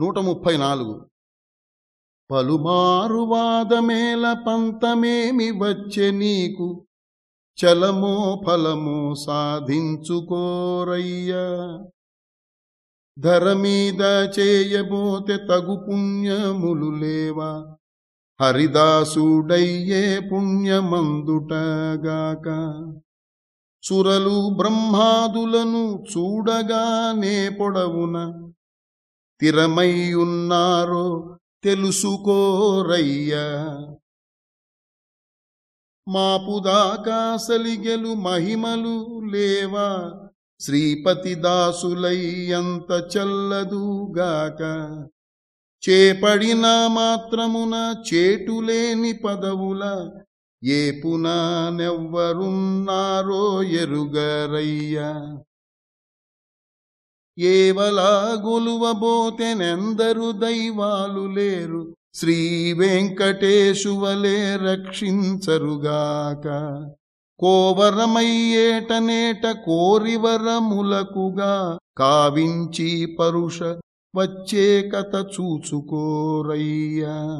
నూట ముప్పై నాలుగు పలుమారు వాదమేల పంతమేమి వచ్చే నీకు? చలమో ఫలమో సాధించుకోరయ్యా. ధర మీద చేయబోతే తగు పుణ్యములు లేవా? హరిదాసుడయ్యే పుణ్యమందుటగాక. సురలు బ్రహ్మాదులను చూడగానే పొడవున తిరమయ్యున్నారో తెలుసుకోరయ్యా. మాపుదాకా సలిగెలు మహిమలు లేవా శ్రీపతి దాసులయ్యంత చల్లదుగాక చేపడిన మాత్రమున చేటులేని పదవుల ఏపునా నెవ్వరున్నారో ఎరుగరయ్యా. ఏవలా గొలువబోతెనెందరు దైవాలు లేరు. శ్రీ వెంకటేశువలే రక్షించరుగాక. కోవరమయ్యేటనేట కోరివరములకుగా. కావించి పరుష వచ్చే కథ చూచుకోరయ్యా.